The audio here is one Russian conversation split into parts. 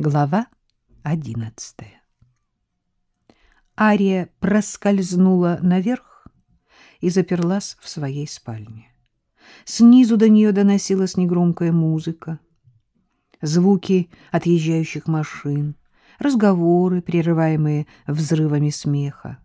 Глава одиннадцатая Ария проскользнула наверх и заперлась в своей спальне. Снизу до нее доносилась негромкая музыка, звуки отъезжающих машин, разговоры, прерываемые взрывами смеха.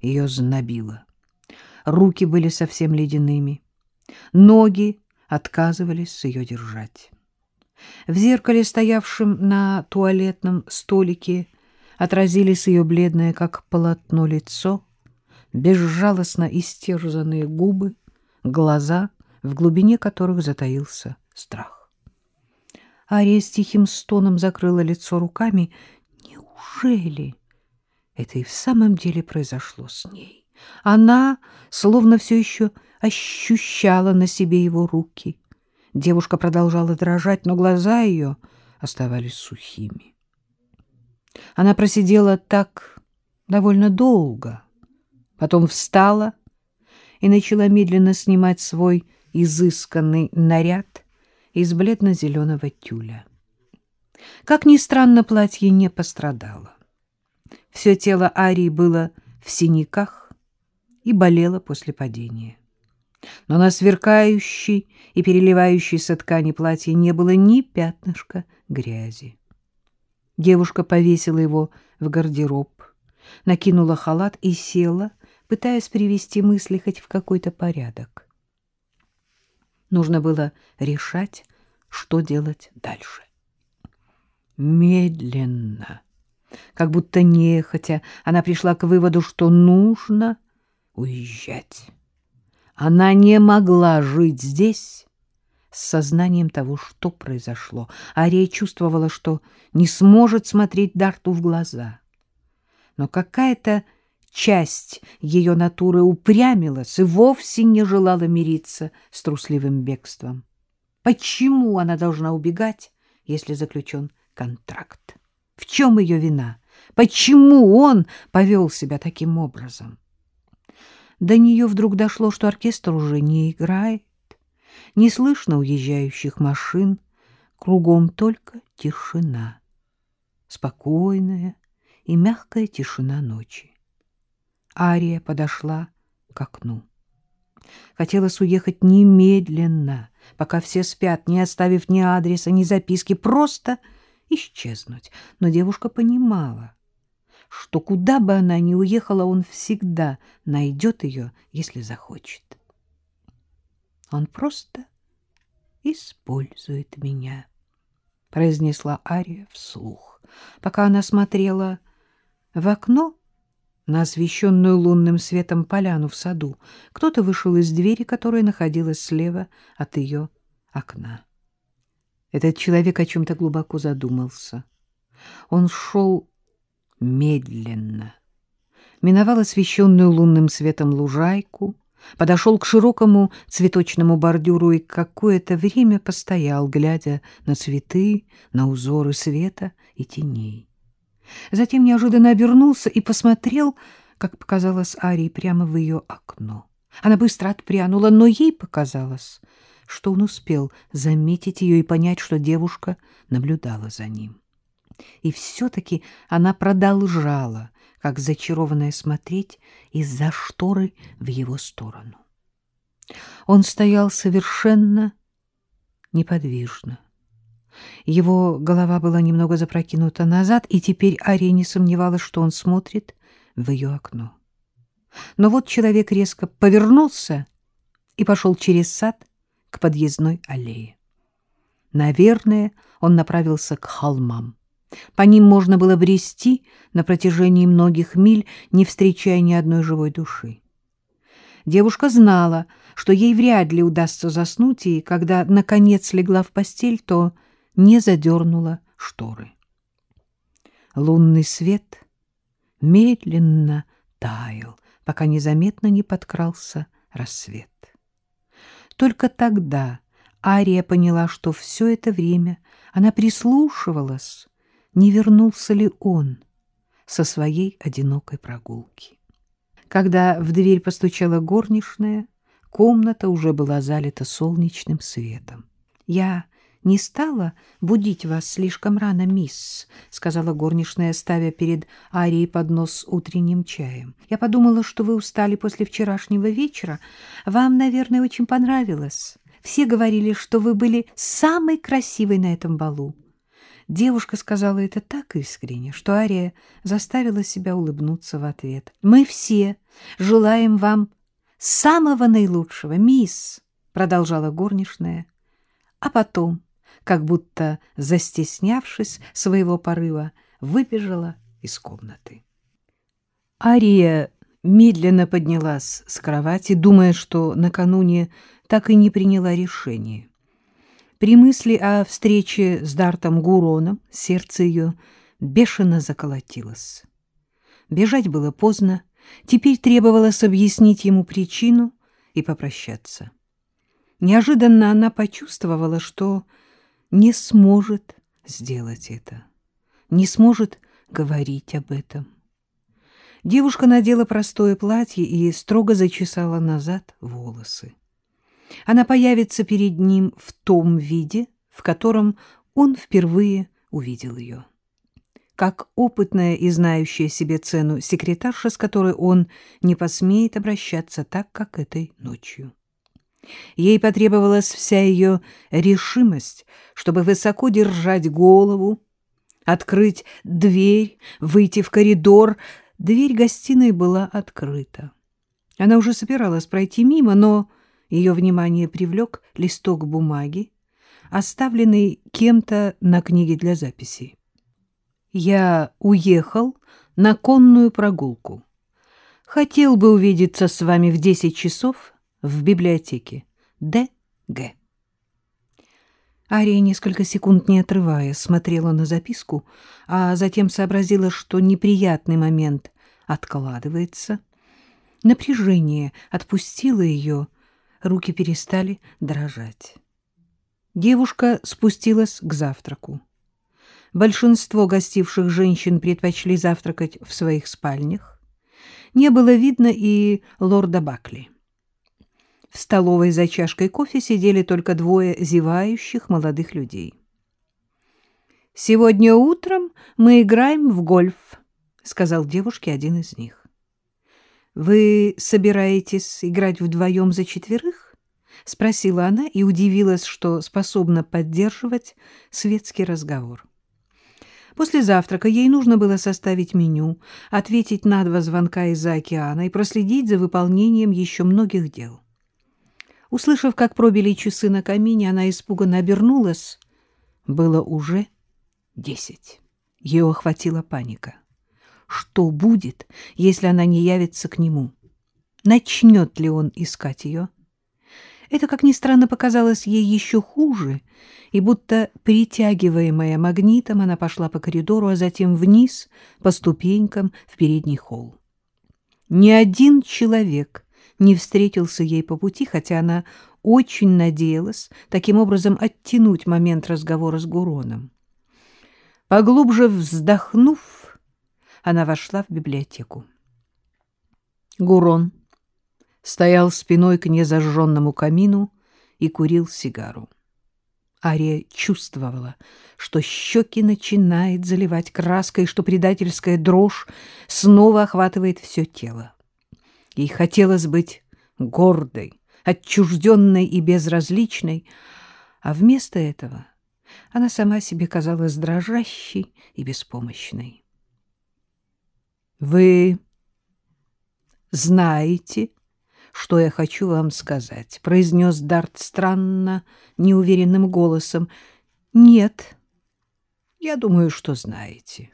Ее знобило. Руки были совсем ледяными, ноги отказывались ее держать. В зеркале, стоявшем на туалетном столике, отразились ее бледное, как полотно, лицо, безжалостно истерзанные губы, глаза, в глубине которых затаился страх. Ария с тихим стоном закрыла лицо руками. Неужели это и в самом деле произошло с ней? Она словно все еще ощущала на себе его руки. Девушка продолжала дрожать, но глаза ее оставались сухими. Она просидела так довольно долго, потом встала и начала медленно снимать свой изысканный наряд из бледно-зеленого тюля. Как ни странно, платье не пострадало. Все тело Арии было в синяках и болело после падения но на сверкающей и переливающейся ткани платья не было ни пятнышка грязи. Девушка повесила его в гардероб, накинула халат и села, пытаясь привести мысли хоть в какой-то порядок. Нужно было решать, что делать дальше. Медленно, как будто нехотя, она пришла к выводу, что нужно уезжать. Она не могла жить здесь с сознанием того, что произошло. Ария чувствовала, что не сможет смотреть Дарту в глаза. Но какая-то часть ее натуры упрямилась и вовсе не желала мириться с трусливым бегством. Почему она должна убегать, если заключен контракт? В чем ее вина? Почему он повел себя таким образом? До нее вдруг дошло, что оркестр уже не играет, не слышно уезжающих машин, кругом только тишина, спокойная и мягкая тишина ночи. Ария подошла к окну. Хотелось уехать немедленно, пока все спят, не оставив ни адреса, ни записки, просто исчезнуть. Но девушка понимала — что куда бы она ни уехала, он всегда найдет ее, если захочет. Он просто использует меня, — произнесла Ария вслух, пока она смотрела в окно на освещенную лунным светом поляну в саду. Кто-то вышел из двери, которая находилась слева от ее окна. Этот человек о чем-то глубоко задумался. Он шел медленно. Миновал освещенную лунным светом лужайку, подошел к широкому цветочному бордюру и какое-то время постоял, глядя на цветы, на узоры света и теней. Затем неожиданно обернулся и посмотрел, как показалось Арии, прямо в ее окно. Она быстро отпрянула, но ей показалось, что он успел заметить ее и понять, что девушка наблюдала за ним. И все-таки она продолжала, как зачарованная, смотреть из-за шторы в его сторону. Он стоял совершенно неподвижно. Его голова была немного запрокинута назад, и теперь Ария не сомневалась, что он смотрит в ее окно. Но вот человек резко повернулся и пошел через сад к подъездной аллее. Наверное, он направился к холмам. По ним можно было брести на протяжении многих миль, не встречая ни одной живой души. Девушка знала, что ей вряд ли удастся заснуть, и когда, наконец, легла в постель, то не задернула шторы. Лунный свет медленно таял, пока незаметно не подкрался рассвет. Только тогда Ария поняла, что все это время она прислушивалась не вернулся ли он со своей одинокой прогулки. Когда в дверь постучала горничная, комната уже была залита солнечным светом. — Я не стала будить вас слишком рано, мисс, — сказала горничная, ставя перед Арией поднос с утренним чаем. — Я подумала, что вы устали после вчерашнего вечера. Вам, наверное, очень понравилось. Все говорили, что вы были самой красивой на этом балу. Девушка сказала это так искренне, что Ария заставила себя улыбнуться в ответ. — Мы все желаем вам самого наилучшего, мисс, — продолжала горничная. А потом как будто застеснявшись своего порыва, выбежала из комнаты. Ария медленно поднялась с кровати, думая, что накануне так и не приняла решение. При мысли о встрече с Дартом Гуроном сердце ее бешено заколотилось. Бежать было поздно, теперь требовалось объяснить ему причину и попрощаться. Неожиданно она почувствовала, что не сможет сделать это, не сможет говорить об этом. Девушка надела простое платье и строго зачесала назад волосы. Она появится перед ним в том виде, в котором он впервые увидел ее. Как опытная и знающая себе цену секретарша, с которой он не посмеет обращаться так, как этой ночью. Ей потребовалась вся ее решимость, чтобы высоко держать голову, открыть дверь, выйти в коридор. Дверь гостиной была открыта. Она уже собиралась пройти мимо, но ее внимание привлек листок бумаги, оставленный кем-то на книге для записей. «Я уехал на конную прогулку. Хотел бы увидеться с вами в десять часов в библиотеке. Д.Г. Ария несколько секунд, не отрывая, смотрела на записку, а затем сообразила, что неприятный момент откладывается. Напряжение отпустило ее, руки перестали дрожать. Девушка спустилась к завтраку. Большинство гостивших женщин предпочли завтракать в своих спальнях. Не было видно и лорда Бакли. В столовой за чашкой кофе сидели только двое зевающих молодых людей. «Сегодня утром мы играем в гольф», — сказал девушке один из них. «Вы собираетесь играть вдвоем за четверых?» — спросила она и удивилась, что способна поддерживать светский разговор. После завтрака ей нужно было составить меню, ответить на два звонка из-за океана и проследить за выполнением еще многих дел. Услышав, как пробили часы на камине, она испуганно обернулась. Было уже десять. Ее охватила паника. Что будет, если она не явится к нему? Начнет ли он искать ее? Это, как ни странно, показалось ей еще хуже, и будто притягиваемая магнитом, она пошла по коридору, а затем вниз по ступенькам в передний холл. Ни один человек не встретился ей по пути, хотя она очень надеялась таким образом оттянуть момент разговора с Гуроном. Поглубже вздохнув, она вошла в библиотеку. Гурон стоял спиной к незажженному камину и курил сигару. Ария чувствовала, что щеки начинает заливать краской, что предательская дрожь снова охватывает все тело. Ей хотелось быть гордой, отчужденной и безразличной, а вместо этого она сама себе казалась дрожащей и беспомощной. «Вы знаете, что я хочу вам сказать?» — произнес Дарт странно, неуверенным голосом. «Нет, я думаю, что знаете».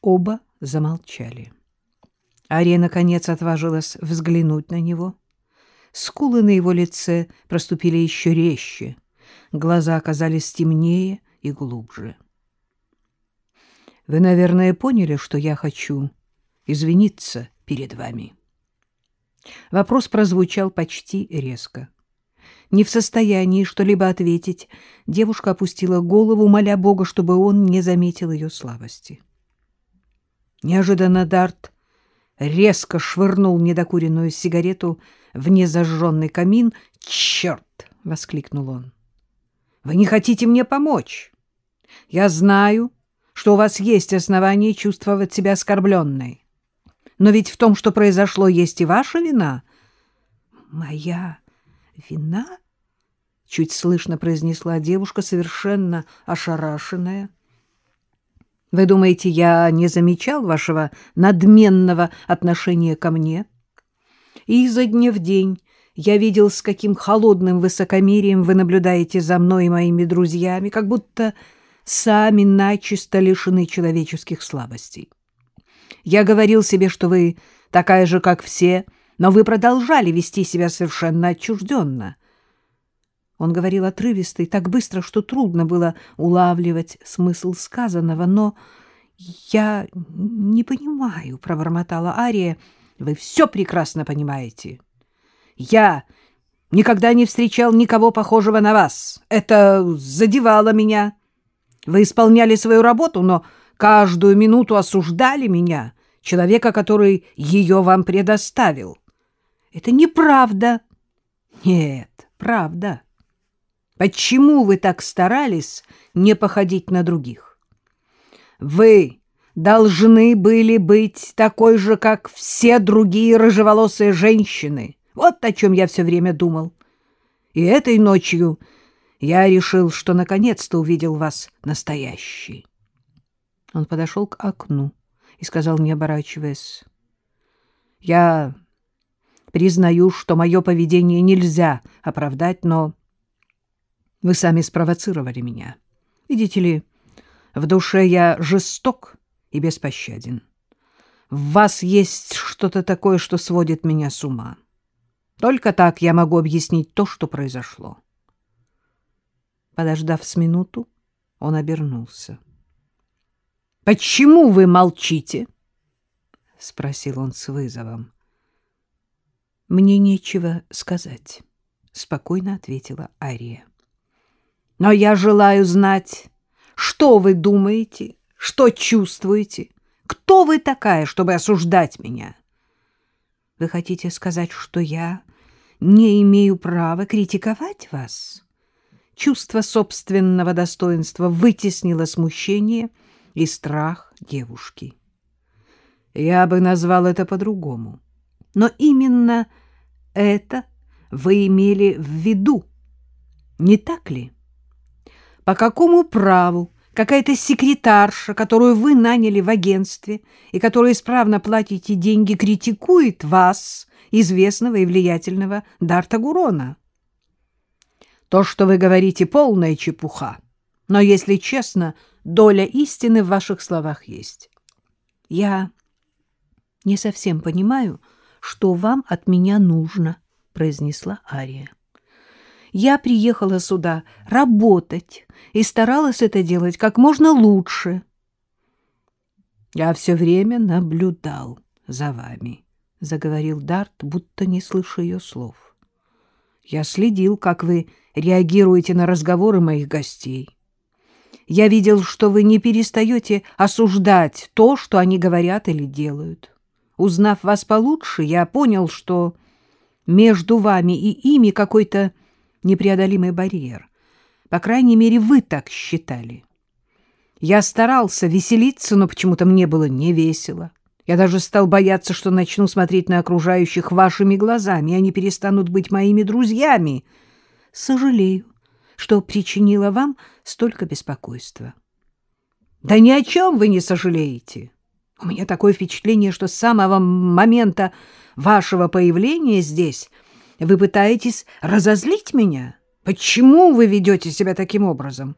Оба замолчали. Ария, наконец, отважилась взглянуть на него. Скулы на его лице проступили еще резче, глаза оказались темнее и глубже. «Вы, наверное, поняли, что я хочу извиниться перед вами». Вопрос прозвучал почти резко. Не в состоянии что-либо ответить, девушка опустила голову, моля Бога, чтобы он не заметил ее слабости. Неожиданно Дарт резко швырнул недокуренную сигарету в незажженный камин. «Черт!» — воскликнул он. Вы не хотите мне помочь. Я знаю, что у вас есть основания чувствовать себя оскорбленной. Но ведь в том, что произошло, есть и ваша вина. — Моя вина? — чуть слышно произнесла девушка, совершенно ошарашенная. — Вы думаете, я не замечал вашего надменного отношения ко мне? И изо дня в день я видел, с каким холодным высокомерием вы наблюдаете за мной и моими друзьями, как будто сами начисто лишены человеческих слабостей. Я говорил себе, что вы такая же, как все, но вы продолжали вести себя совершенно отчужденно. Он говорил отрывисто и так быстро, что трудно было улавливать смысл сказанного, но я не понимаю, — пробормотала Ария, — вы все прекрасно понимаете. Я никогда не встречал никого похожего на вас. Это задевало меня. Вы исполняли свою работу, но каждую минуту осуждали меня человека, который ее вам предоставил. Это неправда. Нет, правда. Почему вы так старались не походить на других? Вы должны были быть такой же, как все другие рыжеволосые женщины. Вот о чем я все время думал. И этой ночью я решил, что наконец-то увидел вас настоящий. Он подошел к окну и сказал, не оборачиваясь, «Я признаю, что мое поведение нельзя оправдать, но вы сами спровоцировали меня. Видите ли, в душе я жесток и беспощаден. В вас есть что-то такое, что сводит меня с ума. Только так я могу объяснить то, что произошло». Подождав с минуту, он обернулся. — Почему вы молчите? — спросил он с вызовом. — Мне нечего сказать, — спокойно ответила Ария. — Но я желаю знать, что вы думаете, что чувствуете, кто вы такая, чтобы осуждать меня. — Вы хотите сказать, что я не имею права критиковать вас? Чувство собственного достоинства вытеснило смущение — и страх девушки. Я бы назвал это по-другому. Но именно это вы имели в виду, не так ли? По какому праву какая-то секретарша, которую вы наняли в агентстве и которой исправно платите деньги, критикует вас, известного и влиятельного Дарта Гурона? То, что вы говорите, полная чепуха. Но, если честно, доля истины в ваших словах есть. Я не совсем понимаю, что вам от меня нужно, произнесла Ария. Я приехала сюда работать и старалась это делать как можно лучше. Я все время наблюдал за вами, заговорил Дарт, будто не слыша ее слов. Я следил, как вы реагируете на разговоры моих гостей. Я видел, что вы не перестаете осуждать то, что они говорят или делают. Узнав вас получше, я понял, что между вами и ими какой-то непреодолимый барьер. По крайней мере, вы так считали. Я старался веселиться, но почему-то мне было не весело. Я даже стал бояться, что начну смотреть на окружающих вашими глазами, и они перестанут быть моими друзьями. Сожалею, что причинила вам столько беспокойства. — Да ни о чем вы не сожалеете. У меня такое впечатление, что с самого момента вашего появления здесь вы пытаетесь разозлить меня. Почему вы ведете себя таким образом?